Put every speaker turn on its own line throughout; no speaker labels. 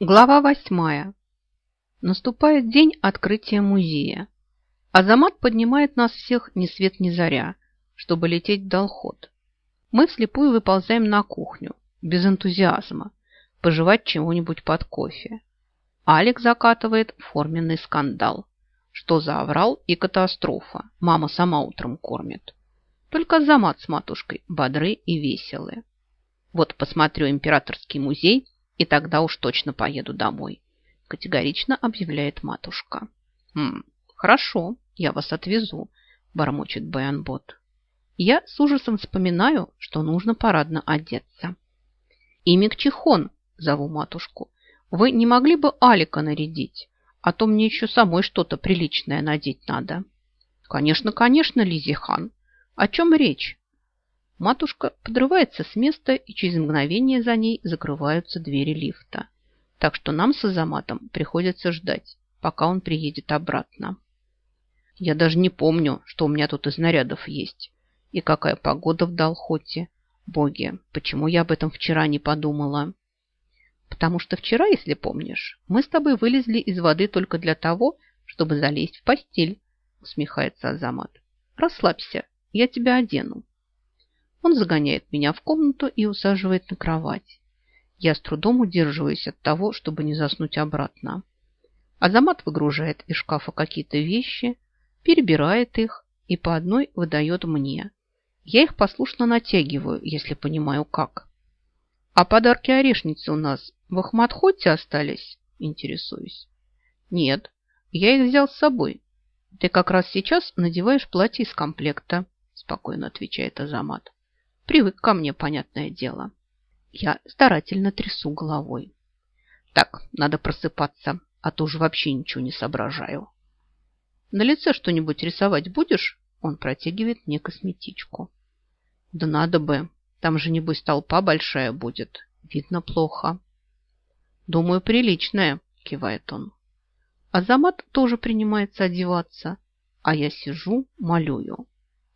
Глава восьмая. Наступает день открытия музея. Азамат поднимает нас всех ни свет ни заря, чтобы лететь в Долход. Мы вслепую выползаем на кухню, без энтузиазма, пожевать чего-нибудь под кофе. Алик закатывает форменный скандал. Что за аврал и катастрофа? Мама сама утром кормит. Только Азамат с матушкой бодры и веселые. Вот посмотрю императорский музей – и тогда уж точно поеду домой», – категорично объявляет матушка. «Хм, хорошо, я вас отвезу», – бормочет Баянбот. Я с ужасом вспоминаю, что нужно парадно одеться. «Имик Чихон», – зову матушку, – «вы не могли бы Алика нарядить, а то мне еще самой что-то приличное надеть надо». «Конечно, конечно, Лизихан. О чем речь?» Матушка подрывается с места, и через мгновение за ней закрываются двери лифта. Так что нам с Азаматом приходится ждать, пока он приедет обратно. Я даже не помню, что у меня тут из нарядов есть. И какая погода в Далхоте. Боги, почему я об этом вчера не подумала? Потому что вчера, если помнишь, мы с тобой вылезли из воды только для того, чтобы залезть в постель, усмехается Азамат. Расслабься, я тебя одену. Он загоняет меня в комнату и усаживает на кровать. Я с трудом удерживаюсь от того, чтобы не заснуть обратно. Азамат выгружает из шкафа какие-то вещи, перебирает их и по одной выдает мне. Я их послушно натягиваю, если понимаю как. А подарки орешницы у нас в Ахматхоте остались? Интересуюсь. Нет, я их взял с собой. Ты как раз сейчас надеваешь платье из комплекта, спокойно отвечает Азамат. Привык ко мне, понятное дело. Я старательно трясу головой. Так, надо просыпаться, а то уже вообще ничего не соображаю. На лице что-нибудь рисовать будешь? Он протягивает мне косметичку. Да надо бы. Там же, небось, толпа большая будет. Видно плохо. Думаю, приличная, кивает он. Азамат тоже принимается одеваться, а я сижу, молюю.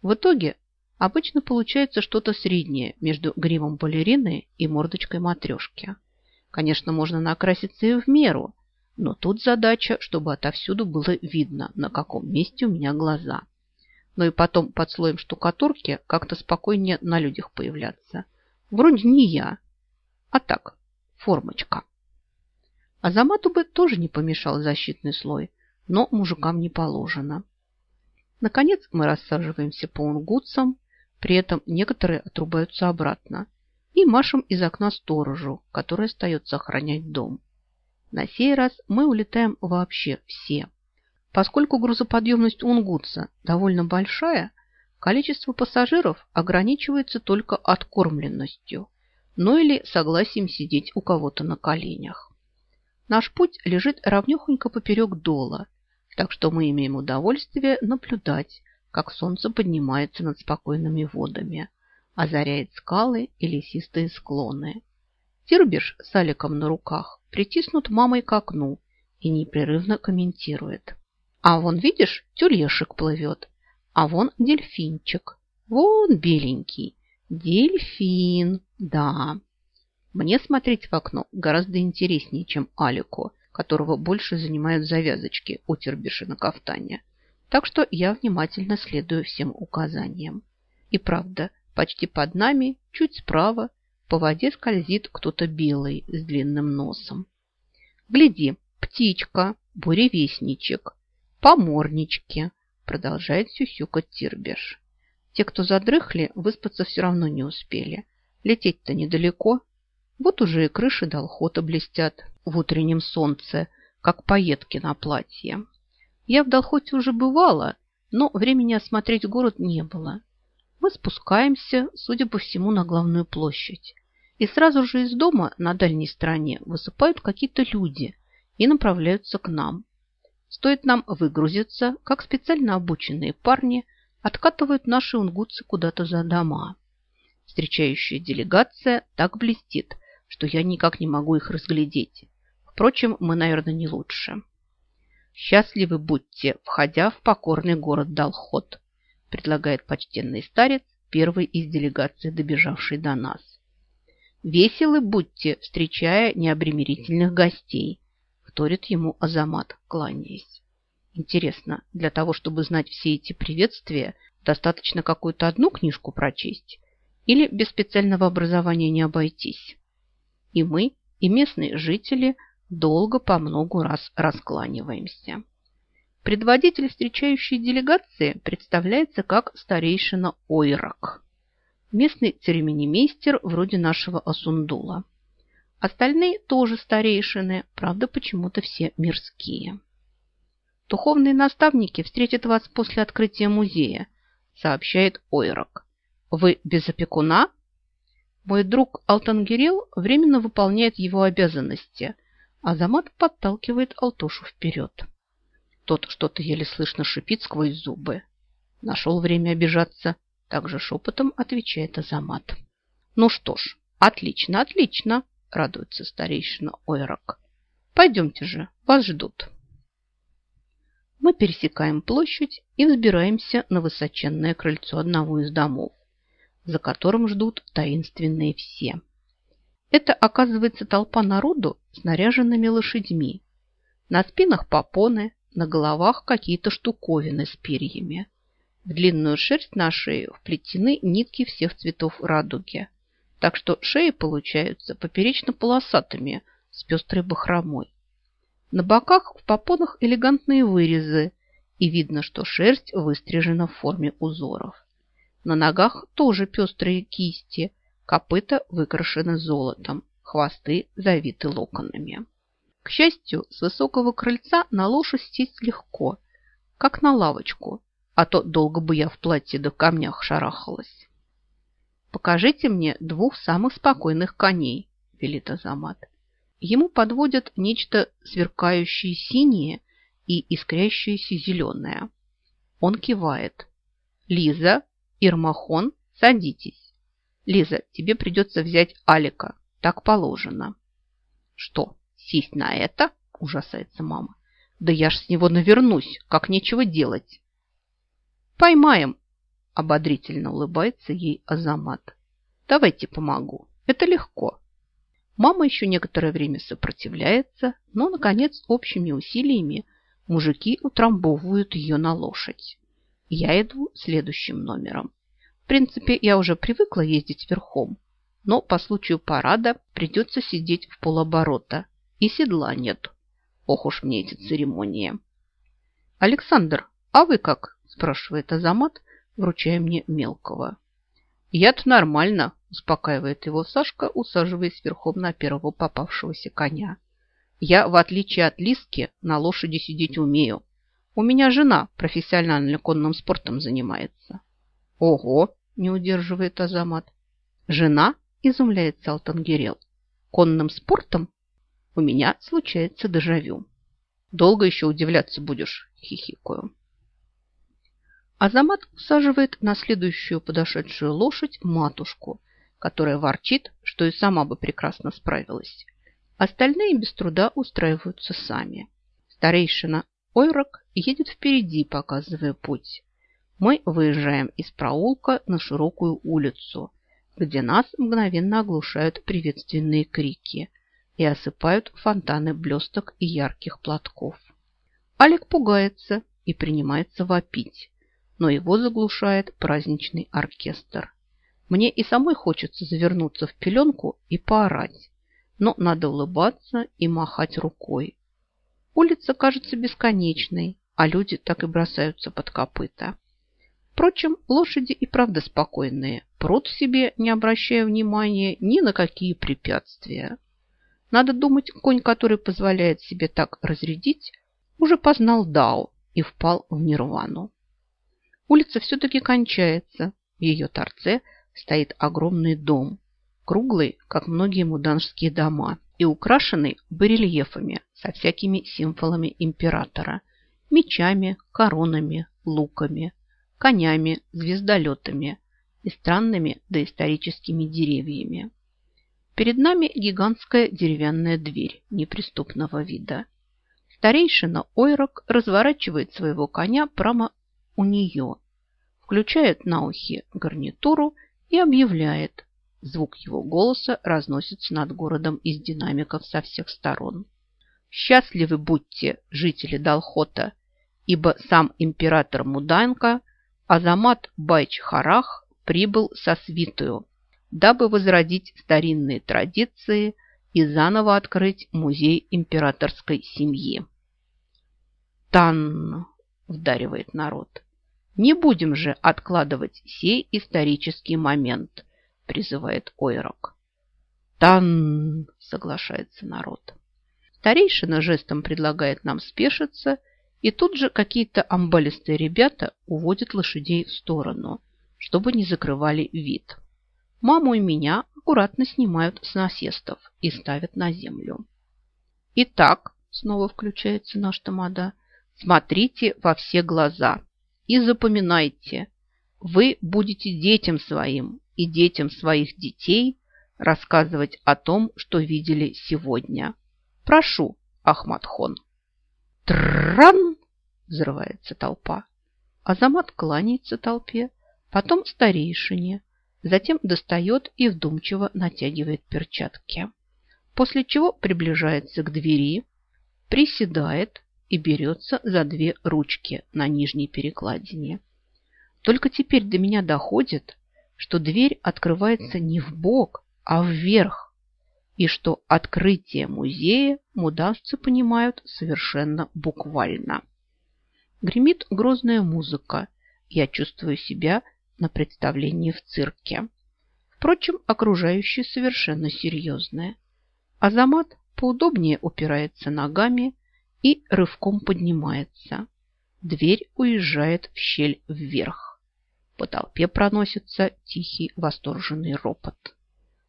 В итоге Обычно получается что-то среднее между гримом балерины и мордочкой матрешки. Конечно, можно накраситься и в меру, но тут задача, чтобы отовсюду было видно, на каком месте у меня глаза. Ну и потом под слоем штукатурки как-то спокойнее на людях появляться. Вроде не я, а так, формочка. Азамату бы тоже не помешал защитный слой, но мужикам не положено. Наконец мы рассаживаемся по унгутсам, при этом некоторые отрубаются обратно и машем из окна сторожу, который остается охранять дом. На сей раз мы улетаем вообще все. Поскольку грузоподъемность Унгутса довольно большая, количество пассажиров ограничивается только откормленностью, ну или согласием сидеть у кого-то на коленях. Наш путь лежит равнехонько поперек дола, так что мы имеем удовольствие наблюдать, как солнце поднимается над спокойными водами, озаряет скалы и лесистые склоны. Тирбиш с Аликом на руках притиснут мамой к окну и непрерывно комментирует. А вон, видишь, тюлешек плывет, а вон дельфинчик, вон беленький, дельфин, да. Мне смотреть в окно гораздо интереснее, чем Алику, которого больше занимают завязочки у Тирбиша на кафтане. Так что я внимательно следую всем указаниям. И правда, почти под нами, чуть справа, по воде скользит кто-то белый с длинным носом. Гляди, птичка, буревестничек, поморнички, продолжает сюсюкать Тирбеш. Те, кто задрыхли, выспаться все равно не успели. Лететь-то недалеко. Вот уже и крыши долхота блестят в утреннем солнце, как пайетки на платье. Я в Долхоте уже бывала, но времени осмотреть город не было. Мы спускаемся, судя по всему, на главную площадь. И сразу же из дома на дальней стороне высыпают какие-то люди и направляются к нам. Стоит нам выгрузиться, как специально обученные парни откатывают наши унгутцы куда-то за дома. Встречающая делегация так блестит, что я никак не могу их разглядеть. Впрочем, мы, наверное, не лучше. Счастливы будьте, входя в покорный город Далхот, предлагает почтенный старец, первый из делегации, добежавший до нас. Веселы будьте, встречая необремерительных гостей, вторит ему Азамат, кланяясь. Интересно, для того, чтобы знать все эти приветствия, достаточно какую-то одну книжку прочесть или без специального образования не обойтись? И мы, и местные жители долго по многу раз раскланиваемся. Предводитель встречающей делегации представляется как старейшина Ойрак, местный церемонимейстер вроде нашего Асундула. Остальные тоже старейшины, правда, почему-то все мирские. Духовные наставники встретят вас после открытия музея, сообщает Ойрак. Вы без опекуна? Мой друг Алтангирел временно выполняет его обязанности, а Замат подталкивает Алтошу вперед. Тот что-то еле слышно шипит сквозь зубы. Нашел время обижаться. Также шепотом отвечает Азамат. Ну что ж, отлично, отлично, радуется старейшина Ойрак. Пойдемте же, вас ждут. Мы пересекаем площадь и взбираемся на высоченное крыльцо одного из домов, за которым ждут таинственные все. Это, оказывается, толпа народу с наряженными лошадьми. На спинах попоны, на головах какие-то штуковины с перьями. В длинную шерсть на шею вплетены нитки всех цветов радуги, так что шеи получаются поперечно-полосатыми с пестрой бахромой. На боках в попонах элегантные вырезы, и видно, что шерсть выстрижена в форме узоров. На ногах тоже пестрые кисти, копыта выкрашены золотом, хвосты завиты локонами. К счастью, с высокого крыльца на лошадь сесть легко, как на лавочку, а то долго бы я в платье да в камнях шарахалась. «Покажите мне двух самых спокойных коней», – велит Азамат. Ему подводят нечто сверкающее синее и искрящееся зеленое. Он кивает. «Лиза, Ирмахон, садитесь. Лиза, тебе придется взять Алика. Так положено». «Что, Сесть на это? Ужасается мама. Да я ж с него навернусь, как нечего делать. Поймаем, ободрительно улыбается ей Азамат. Давайте помогу. Это легко. Мама еще некоторое время сопротивляется, но, наконец, общими усилиями мужики утрамбовывают ее на лошадь. Я иду следующим номером. В принципе, я уже привыкла ездить верхом, но по случаю парада придется сидеть в полоборота, и седла нет. Ох уж мне эти церемонии. Александр, а вы как? Спрашивает Азамат, вручая мне мелкого. Я-то нормально, успокаивает его Сашка, усаживаясь верхом на первого попавшегося коня. Я, в отличие от Лиски, на лошади сидеть умею. У меня жена профессионально конным спортом занимается. Ого, не удерживает Азамат. Жена, изумляется Алтангирел. Конным спортом? у меня случается дежавю. Долго еще удивляться будешь, хихикаю. Азамат усаживает на следующую подошедшую лошадь матушку, которая ворчит, что и сама бы прекрасно справилась. Остальные без труда устраиваются сами. Старейшина Ойрок едет впереди, показывая путь. Мы выезжаем из проулка на широкую улицу, где нас мгновенно оглушают приветственные крики – и осыпают фонтаны блесток и ярких платков. Алик пугается и принимается вопить, но его заглушает праздничный оркестр. Мне и самой хочется завернуться в пеленку и поорать, но надо улыбаться и махать рукой. Улица кажется бесконечной, а люди так и бросаются под копыта. Впрочем, лошади и правда спокойные, прут себе, не обращая внимания ни на какие препятствия. Надо думать, конь, который позволяет себе так разрядить, уже познал Дао и впал в нирвану. Улица все-таки кончается. В ее торце стоит огромный дом, круглый, как многие муданжские дома, и украшенный барельефами со всякими символами императора, мечами, коронами, луками, конями, звездолетами и странными доисторическими деревьями. Перед нами гигантская деревянная дверь неприступного вида. Старейшина Ойрок разворачивает своего коня прямо у нее, включает на ухе гарнитуру и объявляет Звук его голоса разносится над городом из динамиков со всех сторон. Счастливы будьте, жители Далхота, ибо сам император Муданка Азамат Байч-Харах прибыл со свитою, дабы возродить старинные традиции и заново открыть музей императорской семьи. «Тан!» – вдаривает народ. «Не будем же откладывать сей исторический момент», – призывает Ойрок. «Тан!» – соглашается народ. Старейшина жестом предлагает нам спешиться, и тут же какие-то амбалистые ребята уводят лошадей в сторону, чтобы не закрывали вид. Маму и меня аккуратно снимают с насестов и ставят на землю. Итак, снова включается наш тамада, смотрите во все глаза и запоминайте, вы будете детям своим и детям своих детей рассказывать о том, что видели сегодня. Прошу, Ахматхон. Тран! Взрывается толпа. Азамат кланяется толпе, потом старейшине, затем достает и вдумчиво натягивает перчатки. После чего приближается к двери, приседает и берется за две ручки на нижней перекладине. Только теперь до меня доходит, что дверь открывается не в бок, а вверх, и что открытие музея мудавцы понимают совершенно буквально. Гремит грозная музыка. Я чувствую себя на представлении в цирке. Впрочем, окружающие совершенно серьезные. Азамат поудобнее упирается ногами и рывком поднимается. Дверь уезжает в щель вверх. По толпе проносится тихий восторженный ропот.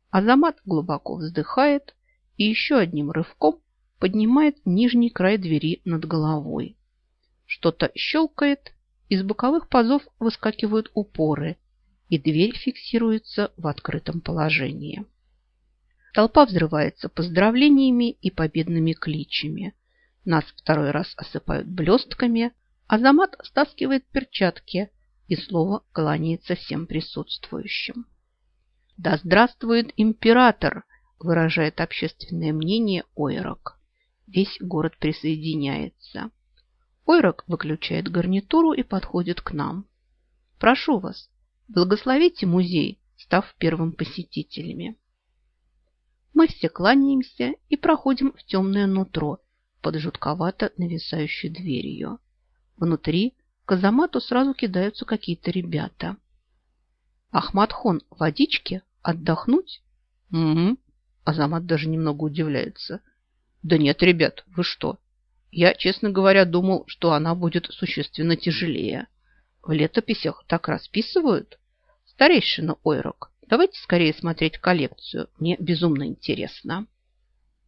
Азамат глубоко вздыхает и еще одним рывком поднимает нижний край двери над головой. Что-то щелкает, из боковых пазов выскакивают упоры, и дверь фиксируется в открытом положении. Толпа взрывается поздравлениями и победными кличами. Нас второй раз осыпают блестками, Азамат стаскивает перчатки и слово кланяется всем присутствующим. «Да здравствует император!» выражает общественное мнение Ойрок. Весь город присоединяется. Ойрок выключает гарнитуру и подходит к нам. «Прошу вас, благословите музей, став первым посетителями». Мы все кланяемся и проходим в темное нутро под жутковато нависающей дверью. Внутри к Азамату сразу кидаются какие-то ребята. Ахматхон, водички? Отдохнуть? Угу. Азамат даже немного удивляется. Да нет, ребят, вы что? Я, честно говоря, думал, что она будет существенно тяжелее. В летописях так расписывают? Старейшина Ойрок, давайте скорее смотреть коллекцию. Мне безумно интересно.